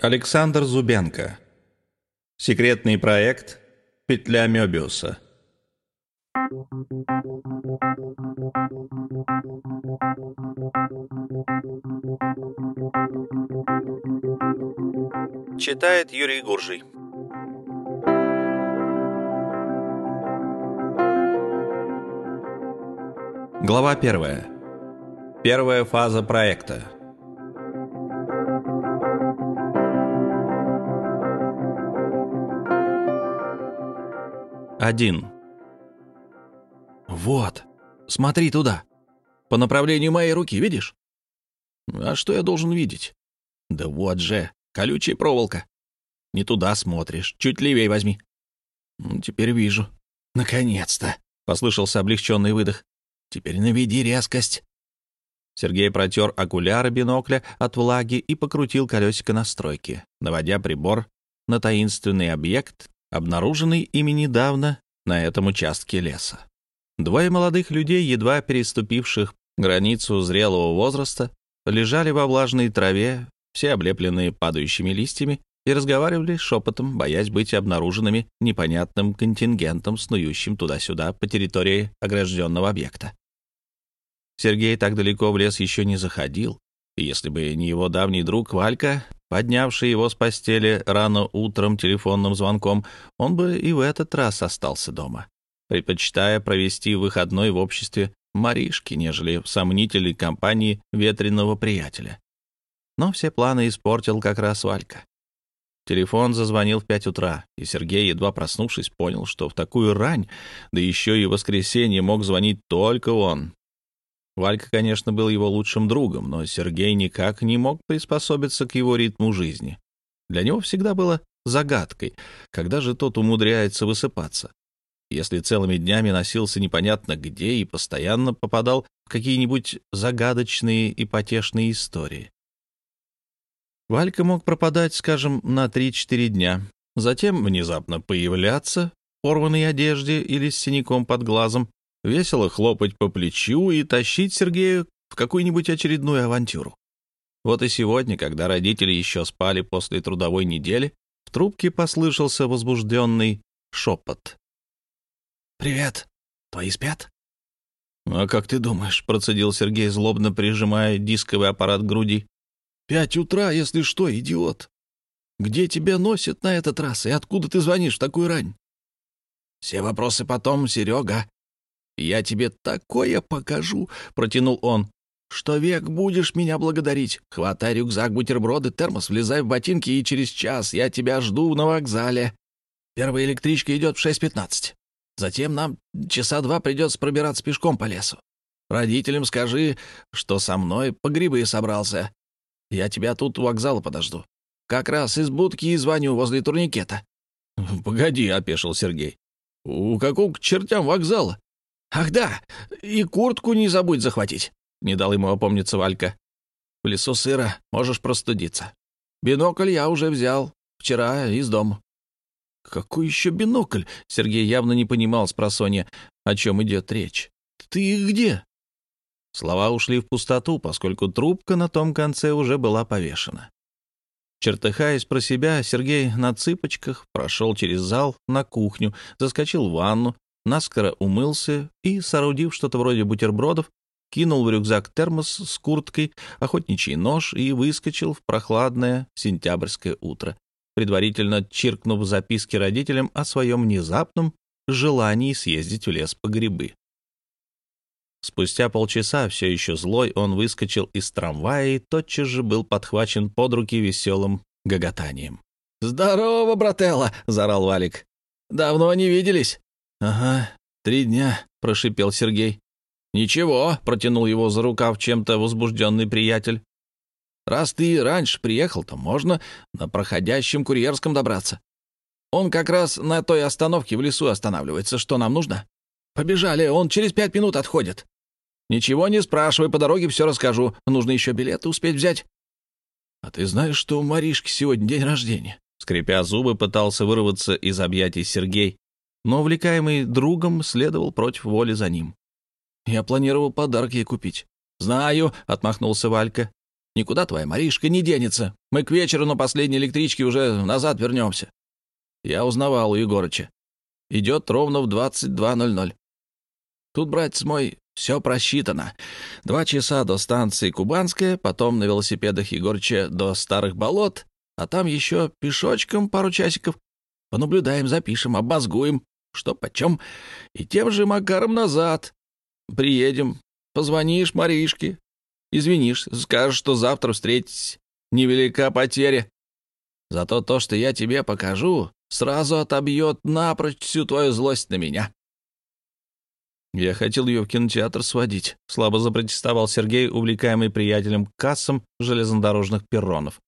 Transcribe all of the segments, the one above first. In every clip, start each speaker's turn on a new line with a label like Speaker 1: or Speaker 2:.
Speaker 1: Александр Зубенко. Секретный проект «Петля Мёбиуса». Читает Юрий Гуржий. Глава первая. Первая фаза проекта. Один.
Speaker 2: Вот, смотри туда. По направлению моей руки, видишь? А что я должен видеть? Да вот же, колючая проволока. Не туда смотришь, чуть левее возьми. Теперь вижу. Наконец-то, послышался облегченный выдох. Теперь наведи резкость.
Speaker 1: Сергей протер окуляры бинокля от влаги и покрутил колесико настройки, наводя прибор на таинственный объект, обнаруженный ими недавно на этом участке леса. Двое молодых людей, едва переступивших границу зрелого возраста, лежали во влажной траве, все облепленные падающими листьями, и разговаривали шепотом, боясь быть обнаруженными непонятным контингентом, снующим туда-сюда по территории огражденного объекта. Сергей так далеко в лес еще не заходил, и если бы не его давний друг Валька, поднявший его с постели рано утром телефонным звонком, он бы и в этот раз остался дома, предпочитая провести выходной в обществе Маришки, нежели в сомнительной компании ветреного приятеля. Но все планы испортил как раз Валька. Телефон зазвонил в пять утра, и Сергей, едва проснувшись, понял, что в такую рань, да еще и в воскресенье мог звонить только он, Валька, конечно, был его лучшим другом, но Сергей никак не мог приспособиться к его ритму жизни. Для него всегда было загадкой, когда же тот умудряется высыпаться. Если целыми днями носился непонятно где и постоянно попадал в какие-нибудь загадочные и потешные истории. Валька мог пропадать, скажем, на 3-4 дня, затем внезапно появляться в порванной одежде или с синяком под глазом, весело хлопать по плечу и тащить Сергея в какую-нибудь очередную авантюру. Вот и сегодня, когда родители еще спали после трудовой недели, в трубке послышался возбужденный шепот.
Speaker 2: «Привет. Твои спят?»
Speaker 1: «А как ты думаешь?» — процедил Сергей, злобно прижимая дисковый аппарат к груди.
Speaker 2: «Пять утра, если что, идиот. Где тебя носят на этот раз, и откуда ты звонишь в такую рань?» «Все вопросы потом, Серега. «Я тебе такое покажу», — протянул он, — «что век будешь меня благодарить. Хватай рюкзак, бутерброды, термос, влезай в ботинки, и через час я тебя жду на вокзале. Первая электричка идет в 6.15. Затем нам часа два придется пробираться пешком по лесу. Родителям скажи, что со мной по грибы собрался. Я тебя тут у вокзала подожду. Как раз из будки и звоню возле турникета».
Speaker 1: «Погоди», — опешил Сергей. «У какого к чертям вокзала?»
Speaker 2: «Ах да, и куртку не забудь захватить», — не дал ему опомниться Валька. «В лесу сыро, можешь простудиться. Бинокль я уже взял, вчера из дома».
Speaker 1: «Какой еще бинокль?» — Сергей явно не понимал с просонья, о чем идет речь.
Speaker 2: «Ты где?»
Speaker 1: Слова ушли в пустоту, поскольку трубка на том конце уже была повешена. Чертыхаясь про себя, Сергей на цыпочках прошел через зал на кухню, заскочил в ванну, наскоро умылся и, соорудив что-то вроде бутербродов, кинул в рюкзак термос с курткой, охотничий нож и выскочил в прохладное сентябрьское утро, предварительно чиркнув записки родителям о своем внезапном желании съездить в лес по грибы. Спустя полчаса, все еще злой, он выскочил из трамвая и тотчас же был подхвачен под руки веселым гоготанием.
Speaker 2: «Здорово, брателла!» — заорал Валик. «Давно не виделись!»
Speaker 1: «Ага, три дня», — прошипел Сергей.
Speaker 2: «Ничего», — протянул его за рукав чем-то возбужденный приятель. «Раз ты раньше приехал, то можно на проходящем курьерском добраться. Он как раз на той остановке в лесу останавливается. Что нам нужно? Побежали, он через пять минут отходит. Ничего не спрашивай, по дороге все расскажу. Нужно еще билеты успеть взять».
Speaker 1: «А ты знаешь, что у Маришки сегодня день рождения?» Скрипя зубы, пытался вырваться из объятий Сергей, но, увлекаемый другом, следовал против воли за ним.
Speaker 2: «Я планировал подарок ей купить».
Speaker 1: «Знаю», — отмахнулся Валька.
Speaker 2: Никуда твоя Маришка не денется. Мы к вечеру на последней электричке уже назад вернемся. Я узнавал у Егорыча. Идет ровно в 22.00. Тут, братец мой, все просчитано. Два часа до станции Кубанская, потом на велосипедах Егорыча до Старых Болот, а там еще пешочком пару часиков. Понаблюдаем, запишем, обмозгуем, что почем, и тем же Макаром назад. Приедем, позвонишь Маришке, извинишь, скажешь, что завтра встретитесь. Невелика потеря. Зато то, что я тебе покажу, сразу отобьет напрочь всю твою злость на меня.
Speaker 1: Я хотел ее в кинотеатр сводить. Слабо запротестовал Сергей, увлекаемый приятелем кассам железнодорожных перронов.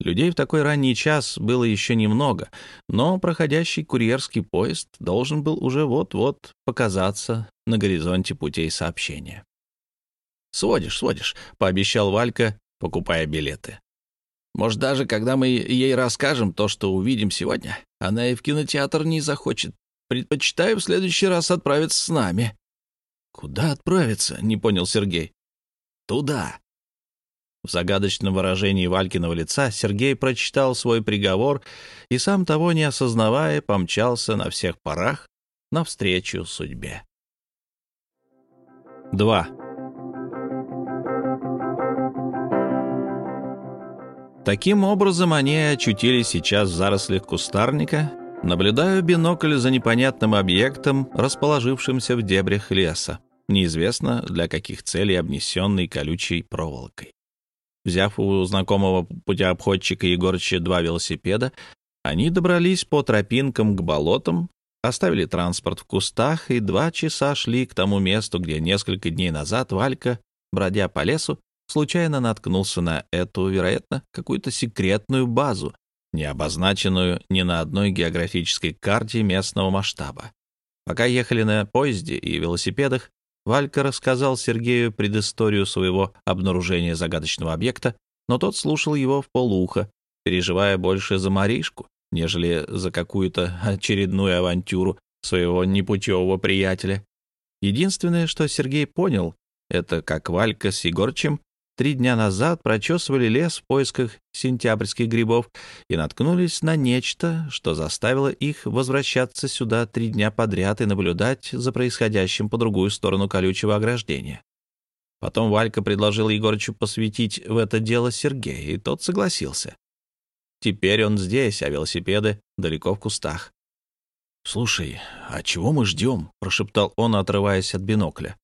Speaker 1: Людей в такой ранний час было еще немного, но проходящий курьерский поезд должен был уже вот-вот показаться на горизонте путей сообщения.
Speaker 2: «Сводишь, сводишь», — пообещал Валька, покупая билеты. «Может, даже когда мы ей расскажем то, что увидим сегодня, она и в кинотеатр не захочет. Предпочитаю в следующий раз отправиться с нами».
Speaker 1: «Куда отправиться?» — не понял Сергей.
Speaker 2: «Туда.
Speaker 1: В загадочном выражении Валькиного лица Сергей прочитал свой приговор и, сам того не осознавая, помчался на всех парах навстречу судьбе. 2. Таким образом, они очутились сейчас в зарослях кустарника, наблюдая бинокль за непонятным объектом, расположившимся в дебрях леса, неизвестно для каких целей обнесенный колючей проволокой. Взяв у знакомого путеобходчика Егорыча два велосипеда, они добрались по тропинкам к болотам, оставили транспорт в кустах и два часа шли к тому месту, где несколько дней назад Валька, бродя по лесу, случайно наткнулся на эту, вероятно, какую-то секретную базу, не обозначенную ни на одной географической карте местного масштаба. Пока ехали на поезде и велосипедах, Валька рассказал Сергею предысторию своего обнаружения загадочного объекта, но тот слушал его в полуха, переживая больше за Маришку, нежели за какую-то очередную авантюру своего непутевого приятеля. Единственное, что Сергей понял, это как Валька с Егорчем Три дня назад прочесывали лес в поисках сентябрьских грибов и наткнулись на нечто, что заставило их возвращаться сюда три дня подряд и наблюдать за происходящим по другую сторону колючего ограждения. Потом Валька предложил Егорычу посвятить в это дело Сергея, и тот согласился. Теперь он здесь, а велосипеды далеко в кустах.
Speaker 2: «Слушай, а чего мы ждем?» — прошептал он, отрываясь от бинокля.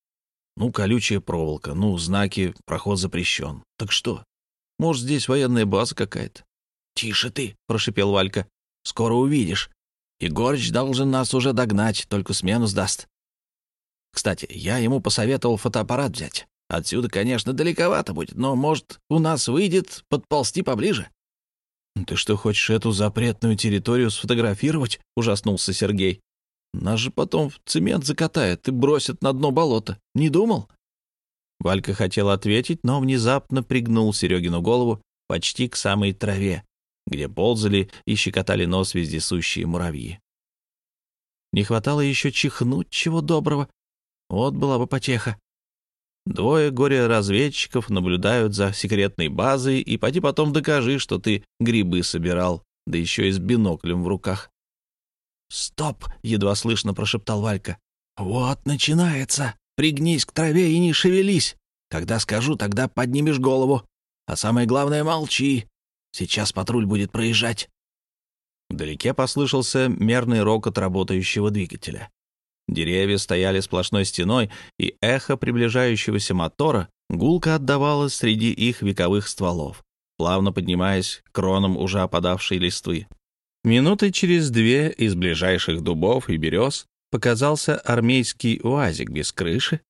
Speaker 2: Ну, колючая проволока, ну, знаки, проход запрещен. Так что? Может, здесь военная база какая-то? Тише ты, прошипел Валька. Скоро увидишь. Егорыч должен нас уже догнать, только смену сдаст. Кстати, я ему посоветовал фотоаппарат взять. Отсюда, конечно, далековато будет, но, может, у нас выйдет подползти поближе.
Speaker 1: «Ты что, хочешь эту запретную территорию сфотографировать?» — ужаснулся Сергей.
Speaker 2: Нас же потом в цемент закатает и бросят на дно болота. Не думал?»
Speaker 1: Валька хотел ответить, но внезапно пригнул Серегину голову почти к самой траве, где ползали и щекотали нос вездесущие муравьи. Не хватало еще чихнуть чего доброго. Вот была бы потеха. Двое горе-разведчиков наблюдают за секретной базой, и поди потом докажи, что ты грибы собирал, да еще и с биноклем в руках.
Speaker 2: «Стоп!» — едва слышно прошептал Валька. «Вот начинается! Пригнись к траве и не шевелись! Когда скажу, тогда поднимешь голову. А самое главное — молчи. Сейчас патруль будет проезжать».
Speaker 1: Вдалеке послышался мерный рокот работающего двигателя. Деревья стояли сплошной стеной, и эхо приближающегося мотора гулко отдавалось среди их вековых стволов, плавно поднимаясь к кронам уже опадавшей листвы. Минуты через две из ближайших дубов и берез показался армейский уазик без крыши,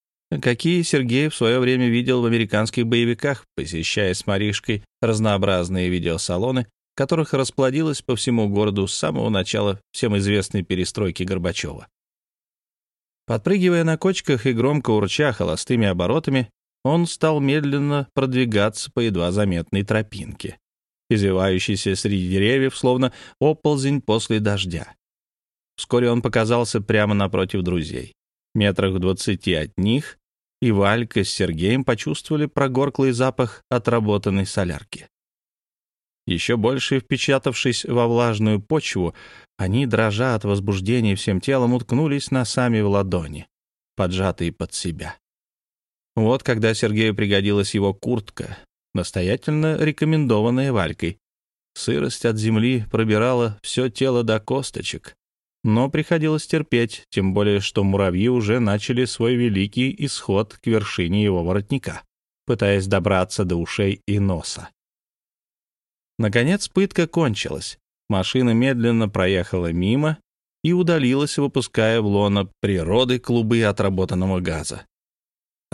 Speaker 1: какие Сергей в свое время видел в американских боевиках, посещая с Маришкой разнообразные видеосалоны, которых расплодилось по всему городу с самого начала всем известной перестройки Горбачева. Подпрыгивая на кочках и громко урча холостыми оборотами, он стал медленно продвигаться по едва заметной тропинке извивающийся среди деревьев, словно оползень после дождя. Вскоре он показался прямо напротив друзей. Метрах в двадцати от них и Валька с Сергеем почувствовали прогорклый запах отработанной солярки. Еще больше впечатавшись во влажную почву, они, дрожа от возбуждения всем телом, уткнулись носами в ладони, поджатые под себя. Вот когда Сергею пригодилась его куртка, настоятельно рекомендованная Валькой. Сырость от земли пробирала все тело до косточек, но приходилось терпеть, тем более что муравьи уже начали свой великий исход к вершине его воротника, пытаясь добраться до ушей и носа. Наконец пытка кончилась. Машина медленно проехала мимо и удалилась, выпуская в лоно природы клубы отработанного газа.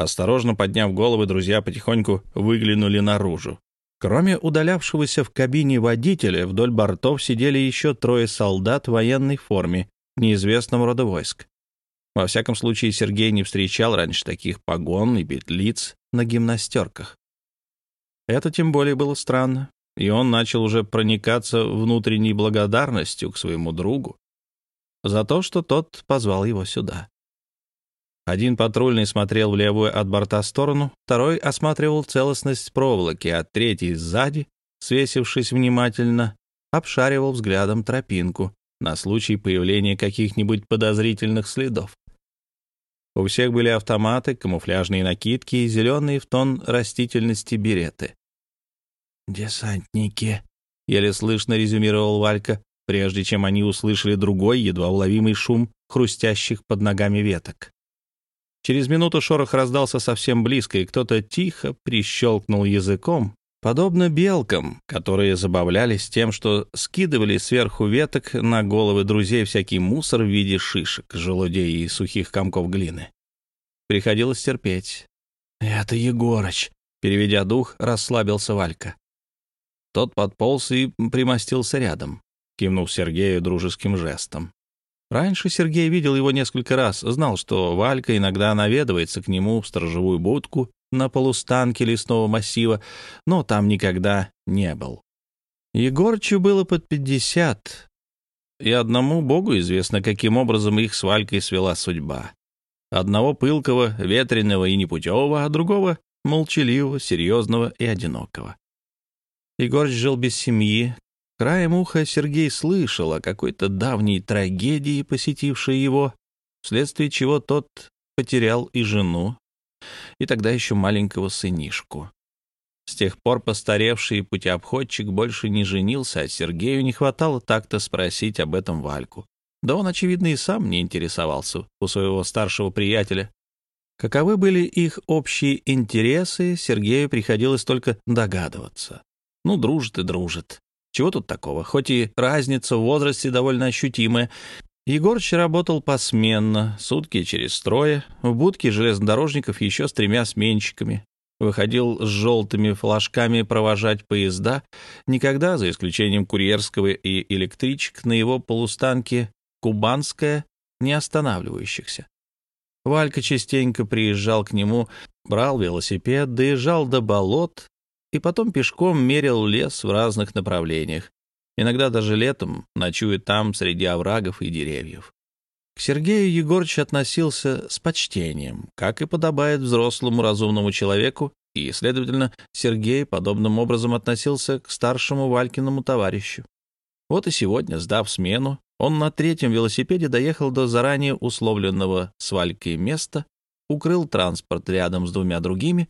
Speaker 1: Осторожно подняв головы, друзья потихоньку выглянули наружу. Кроме удалявшегося в кабине водителя, вдоль бортов сидели еще трое солдат в военной форме неизвестного рода войск. Во всяком случае, Сергей не встречал раньше таких погон и петлиц на гимнастерках. Это тем более было странно, и он начал уже проникаться внутренней благодарностью к своему другу за то, что тот позвал его сюда. Один патрульный смотрел в левую от борта сторону, второй осматривал целостность проволоки, а третий сзади, свесившись внимательно, обшаривал взглядом тропинку на случай появления каких-нибудь подозрительных следов. У всех были автоматы, камуфляжные накидки и зеленые в тон растительности береты. «Десантники», — еле слышно резюмировал Валька, прежде чем они услышали другой, едва уловимый шум хрустящих под ногами веток. Через минуту шорох раздался совсем близко, и кто-то тихо прищелкнул языком, подобно белкам, которые забавлялись тем, что скидывали сверху веток на головы друзей всякий мусор в виде шишек, желудей и сухих комков глины. Приходилось терпеть. «Это Егорыч», — переведя дух, расслабился Валька. Тот подполз и примостился рядом, кивнув Сергею дружеским жестом. Раньше Сергей видел его несколько раз, знал, что Валька иногда наведывается к нему в сторожевую будку на полустанке лесного массива, но там никогда не был. Егорчу было под пятьдесят, и одному богу известно, каким образом их с Валькой свела судьба. Одного пылкого, ветреного и непутевого, а другого — молчаливого, серьезного и одинокого. Егорч жил без семьи, Краем уха Сергей слышал о какой-то давней трагедии, посетившей его, вследствие чего тот потерял и жену, и тогда еще маленького сынишку. С тех пор постаревший путеобходчик больше не женился, а Сергею не хватало так-то спросить об этом Вальку. Да он, очевидно, и сам не интересовался у своего старшего приятеля. Каковы были их общие интересы, Сергею приходилось только догадываться. Ну, дружит и дружит. Чего тут такого? Хоть и разница в возрасте довольно ощутимая. Егорыч работал посменно, сутки через трое, в будке железнодорожников еще с тремя сменщиками. Выходил с желтыми флажками провожать поезда, никогда, за исключением курьерского и электричек, на его полустанке «Кубанская» не останавливающихся. Валька частенько приезжал к нему, брал велосипед, доезжал до болот, и потом пешком мерил лес в разных направлениях, иногда даже летом, ночуя там среди оврагов и деревьев. К Сергею Егорыч относился с почтением, как и подобает взрослому разумному человеку, и, следовательно, Сергей подобным образом относился к старшему Валькиному товарищу. Вот и сегодня, сдав смену, он на третьем велосипеде доехал до заранее условленного с Валькой места, укрыл транспорт рядом с двумя другими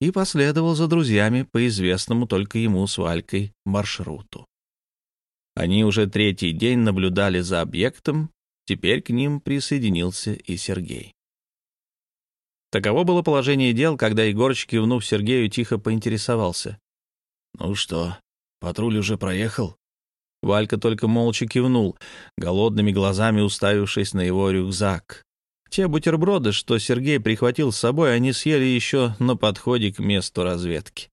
Speaker 1: и последовал за друзьями по известному только ему с Валькой маршруту. Они уже третий день наблюдали за объектом, теперь к ним присоединился и Сергей. Таково было положение дел, когда Егорыч, кивнув Сергею, тихо поинтересовался. «Ну что, патруль уже проехал?» Валька только молча кивнул, голодными глазами уставившись на его рюкзак, те бутерброды, что Сергей прихватил с собой, они съели еще на подходе к месту разведки.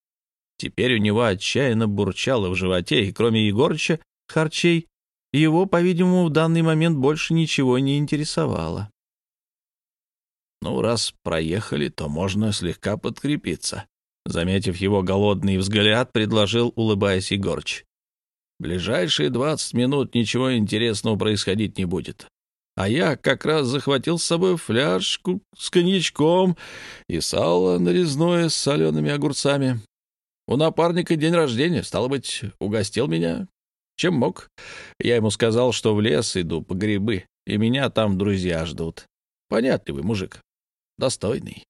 Speaker 1: Теперь у него отчаянно бурчало в животе, и кроме Егорыча, харчей, его, по-видимому, в данный момент больше ничего не интересовало. «Ну, раз проехали, то можно слегка подкрепиться», — заметив его голодный взгляд, предложил, улыбаясь Егорыч. «Ближайшие двадцать минут ничего интересного происходить не будет.
Speaker 2: А я как раз захватил с собой фляжку с коньячком и сало нарезное с солеными огурцами. У напарника день рождения, стало быть, угостил меня, чем мог. Я ему сказал, что в лес иду по грибы, и меня там друзья ждут. Понятливый мужик, достойный.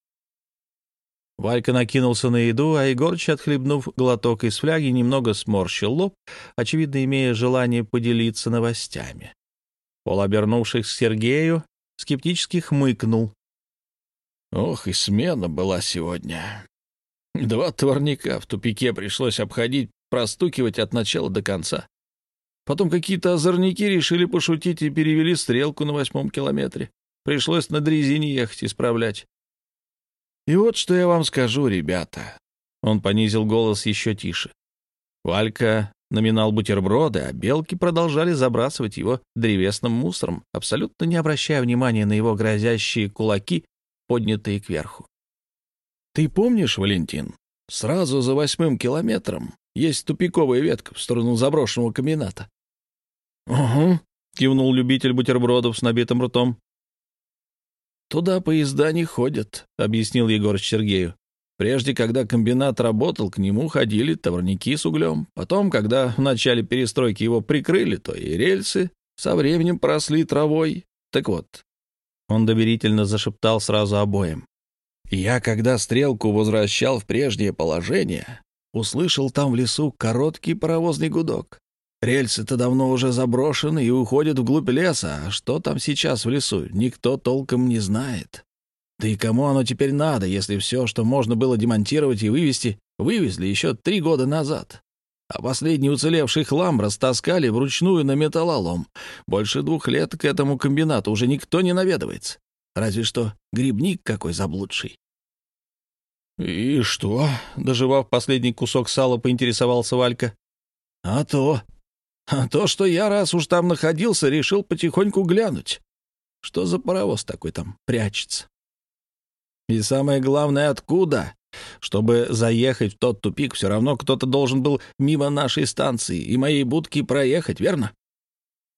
Speaker 1: Валька накинулся на еду, а Егорыч, отхлебнув глоток из фляги, немного сморщил лоб, очевидно, имея желание поделиться новостями. Пол, обернувшись к Сергею, скептически хмыкнул.
Speaker 2: «Ох, и смена была сегодня. Два творника в тупике пришлось обходить, простукивать от начала до конца. Потом какие-то озорники решили пошутить и перевели стрелку на восьмом километре. Пришлось на дрезине ехать исправлять. И вот что я вам скажу, ребята. Он понизил голос еще тише. Валька номинал бутерброды, а белки продолжали забрасывать его древесным мусором, абсолютно не обращая внимания на его грозящие кулаки, поднятые кверху. «Ты помнишь, Валентин, сразу за восьмым километром есть тупиковая ветка в сторону заброшенного комбината?»
Speaker 1: «Угу», — кивнул любитель бутербродов с набитым ртом.
Speaker 2: «Туда поезда не ходят», — объяснил Егор Сергею. «Прежде, когда комбинат работал, к нему ходили товарники с углем. Потом, когда в начале перестройки его прикрыли, то и рельсы со временем просли травой. Так вот».
Speaker 1: Он доверительно зашептал сразу обоим.
Speaker 2: «Я, когда стрелку возвращал в прежнее положение, услышал там в лесу короткий паровозный гудок. Рельсы-то давно уже заброшены и уходят вглубь леса, а что там сейчас в лесу, никто толком не знает. Да и кому оно теперь надо, если все, что можно было демонтировать и вывести, вывезли еще три года назад? А последний уцелевший хлам растаскали вручную на металлолом. Больше двух лет к этому комбинату уже никто не наведывается. Разве что грибник какой заблудший.
Speaker 1: «И что?» — доживав последний кусок сала, поинтересовался Валька.
Speaker 2: «А то!» А то, что я, раз уж там находился, решил потихоньку глянуть. Что за паровоз такой там прячется? И самое главное, откуда? Чтобы заехать в тот тупик, все равно кто-то должен был мимо нашей станции и моей будки проехать, верно?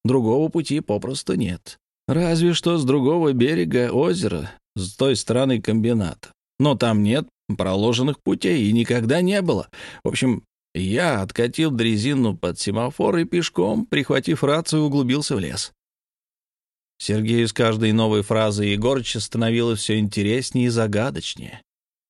Speaker 2: Другого пути попросту нет. Разве что с другого берега озера, с той стороны комбината. Но там нет проложенных путей и никогда не было. В общем, я откатил дрезину под семафор и пешком, прихватив рацию, углубился в лес.
Speaker 1: Сергею с каждой новой фразой Егорыча становилось все интереснее и загадочнее.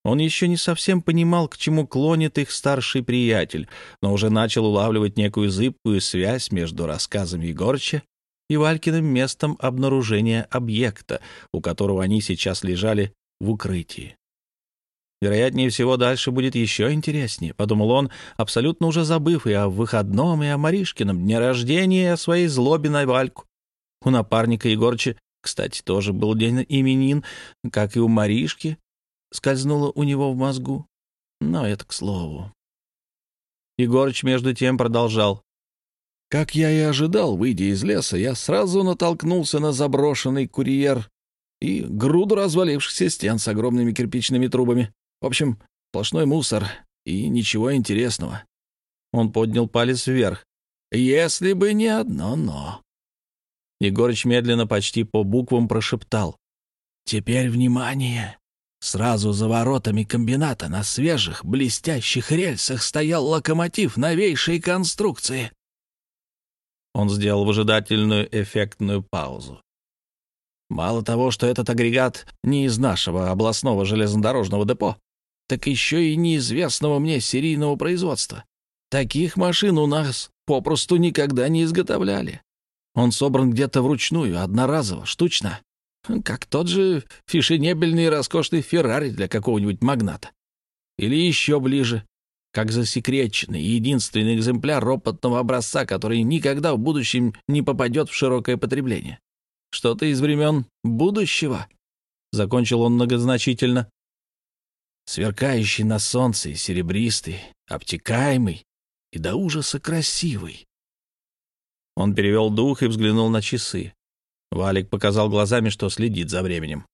Speaker 1: Он еще не совсем понимал, к чему клонит их старший приятель, но уже начал улавливать некую зыбкую связь между рассказами Егорыча и Валькиным местом обнаружения объекта, у которого они сейчас лежали в укрытии. Вероятнее всего, дальше будет еще интереснее, — подумал он, абсолютно уже забыв и о выходном, и о Маришкином дне рождения, и о своей злобе на Вальку. У напарника Егорча, кстати, тоже был день именин, как и у Маришки, скользнуло у него в мозгу. Но это к слову. Егорыч, между тем, продолжал.
Speaker 2: Как я и ожидал, выйдя из леса, я сразу натолкнулся на заброшенный курьер и груду развалившихся стен с огромными кирпичными трубами. В общем, сплошной мусор и ничего интересного.
Speaker 1: Он поднял палец вверх.
Speaker 2: Если бы не одно «но».
Speaker 1: Егорыч медленно, почти по буквам прошептал.
Speaker 2: «Теперь внимание!» Сразу за воротами комбината на свежих, блестящих рельсах стоял локомотив новейшей конструкции.
Speaker 1: Он сделал выжидательную эффектную паузу.
Speaker 2: Мало того, что этот агрегат не из нашего областного железнодорожного депо, так еще и неизвестного мне серийного производства. Таких машин у нас попросту никогда не изготовляли. Он собран где-то вручную, одноразово, штучно. Как тот же фишенебельный роскошный Феррари для какого-нибудь магната. Или еще ближе, как засекреченный единственный экземпляр ропотного образца, который никогда в будущем не попадет в широкое потребление. Что-то из времен будущего. Закончил он многозначительно сверкающий на солнце, серебристый, обтекаемый и до ужаса красивый.
Speaker 1: Он перевел дух и взглянул на часы. Валик показал глазами, что следит за временем.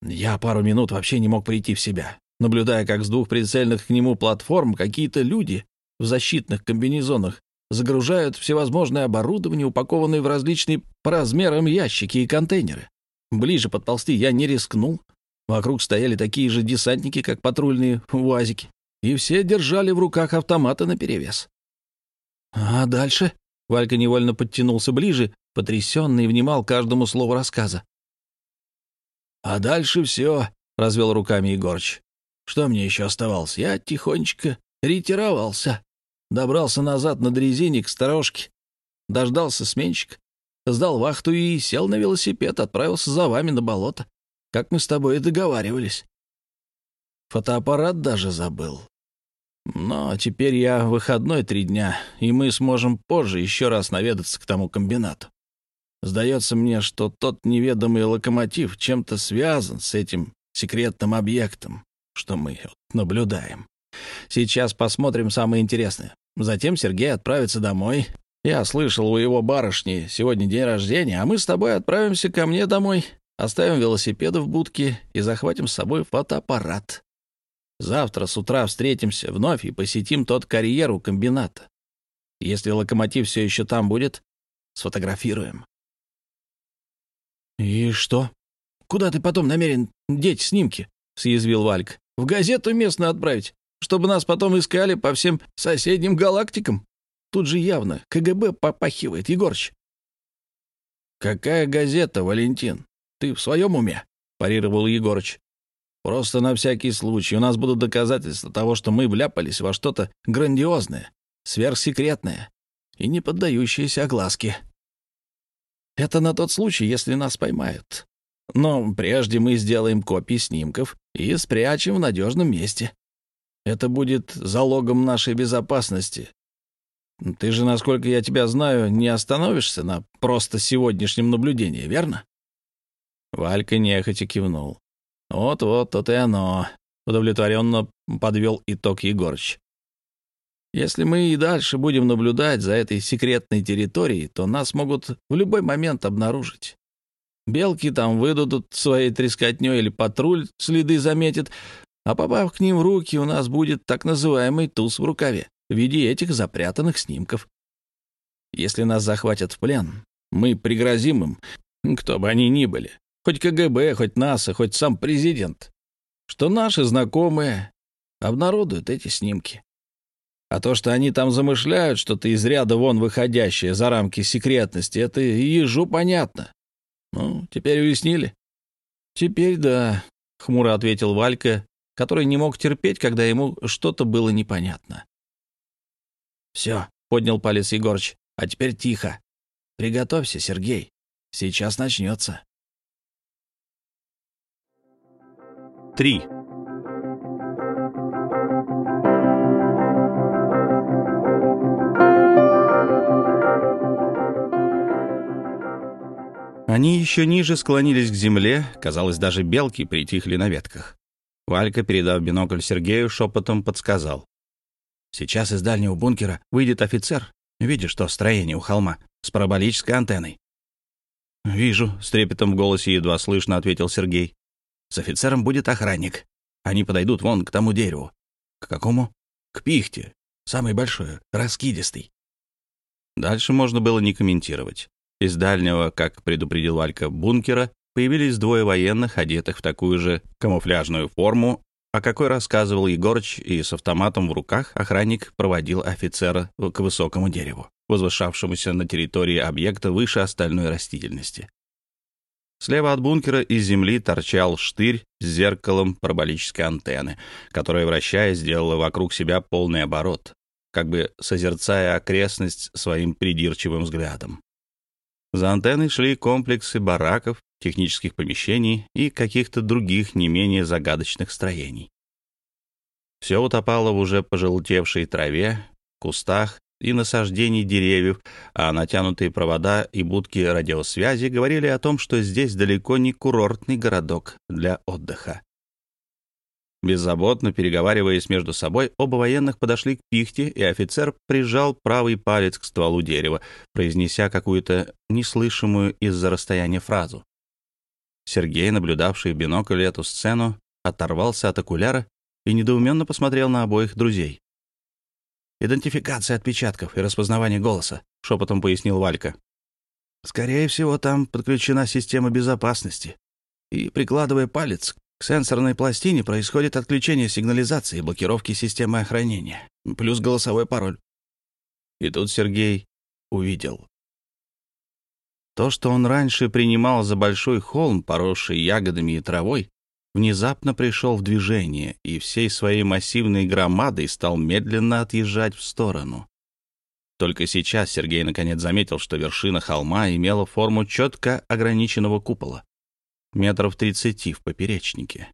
Speaker 2: Я пару минут вообще не мог прийти в себя, наблюдая, как с двух прицельных к нему платформ какие-то люди в защитных комбинезонах загружают всевозможное оборудование, упакованное в различные по размерам ящики и контейнеры. Ближе подползти я не рискнул. Вокруг стояли такие же десантники, как патрульные УАЗики, и все держали в руках автоматы наперевес. А дальше Валька невольно подтянулся ближе, потрясенный, и внимал каждому слову рассказа. «А дальше все», — развел руками Егорыч. «Что мне еще оставалось? Я тихонечко ретировался. Добрался назад на дрезине к сторожке. Дождался сменщик. Сдал вахту и сел на велосипед, отправился за вами на болото, как мы с тобой и договаривались. Фотоаппарат даже забыл. Но теперь я выходной три дня, и мы сможем позже еще раз наведаться к тому комбинату. Сдается мне, что тот неведомый локомотив чем-то связан с этим секретным объектом, что мы наблюдаем. Сейчас посмотрим самое интересное. Затем Сергей отправится домой. Я слышал, у его барышни сегодня день рождения, а мы с тобой отправимся ко мне домой, оставим велосипеды в будке и захватим с собой фотоаппарат. Завтра с утра встретимся вновь и посетим тот карьер у комбината. Если локомотив все еще там будет, сфотографируем. «И что? Куда ты потом намерен деть снимки?» — съязвил Вальк. «В газету местно отправить, чтобы нас потом искали по всем соседним галактикам? Тут же явно КГБ попахивает, Егорыч». «Какая газета, Валентин? Ты в своем уме?» — парировал Егорыч. Просто на всякий случай. У нас будут доказательства того, что мы вляпались во что-то грандиозное, сверхсекретное и не поддающееся огласке. Это на тот случай, если нас поймают. Но прежде мы сделаем копии снимков и спрячем в надежном месте. Это будет залогом нашей безопасности. Ты же, насколько я тебя знаю, не остановишься на просто сегодняшнем наблюдении, верно?» Валька нехотя кивнул. «Вот-вот, то и оно», — удовлетворенно подвел итог Егорыч. «Если мы и дальше будем наблюдать за этой секретной территорией, то нас могут в любой момент обнаружить. Белки там выдадут своей трескотней или патруль следы заметит, а попав к ним в руки, у нас будет так называемый туз в рукаве в виде этих запрятанных снимков. Если нас захватят в плен, мы пригрозим им, кто бы они ни были, Хоть КГБ, хоть НАСА, хоть сам президент. Что наши знакомые обнародуют эти снимки. А то, что они там замышляют что-то из ряда вон выходящее за рамки секретности, это ежу понятно. Ну, теперь уяснили? Теперь да, — хмуро ответил Валька, который не мог терпеть, когда ему что-то было непонятно. Все, — поднял палец Егорыч, — а теперь тихо. Приготовься, Сергей. Сейчас начнется.
Speaker 1: 3. Они еще ниже склонились к земле, казалось, даже белки притихли на ветках. Валька, передав бинокль Сергею, шепотом подсказал. «Сейчас из дальнего бункера выйдет офицер. Видишь, что строение у холма с параболической антенной?» «Вижу», — с трепетом в голосе едва слышно ответил Сергей. С офицером будет охранник. Они подойдут вон к тому дереву. К какому? К пихте. Самый большой, раскидистый. Дальше можно было не комментировать. Из дальнего, как предупредил Валька, бункера появились двое военных, одетых в такую же камуфляжную форму, о какой рассказывал Егорыч, и с автоматом в руках охранник проводил офицера к высокому дереву, возвышавшемуся на территории объекта выше остальной растительности. Слева от бункера из земли торчал штырь с зеркалом параболической антенны, которая, вращаясь, сделала вокруг себя полный оборот, как бы созерцая окрестность своим придирчивым взглядом. За антенной шли комплексы бараков, технических помещений и каких-то других не менее загадочных строений. Все утопало в уже пожелтевшей траве, кустах и насаждений деревьев, а натянутые провода и будки радиосвязи говорили о том, что здесь далеко не курортный городок для отдыха. Беззаботно переговариваясь между собой, оба военных подошли к пихте, и офицер прижал правый палец к стволу дерева, произнеся какую-то неслышимую из-за расстояния фразу. Сергей, наблюдавший в бинокль эту сцену, оторвался от окуляра и недоуменно посмотрел на обоих друзей. Идентификация отпечатков и распознавание голоса», — шепотом пояснил Валька. «Скорее всего, там подключена система безопасности. И, прикладывая палец к сенсорной пластине, происходит отключение сигнализации и блокировки системы охранения, плюс голосовой пароль». И тут Сергей увидел. То, что он раньше принимал за большой холм, поросший ягодами и травой, внезапно пришел в движение и всей своей массивной громадой стал медленно отъезжать в сторону. Только сейчас Сергей наконец заметил, что вершина холма имела форму четко ограниченного купола, метров тридцати в поперечнике.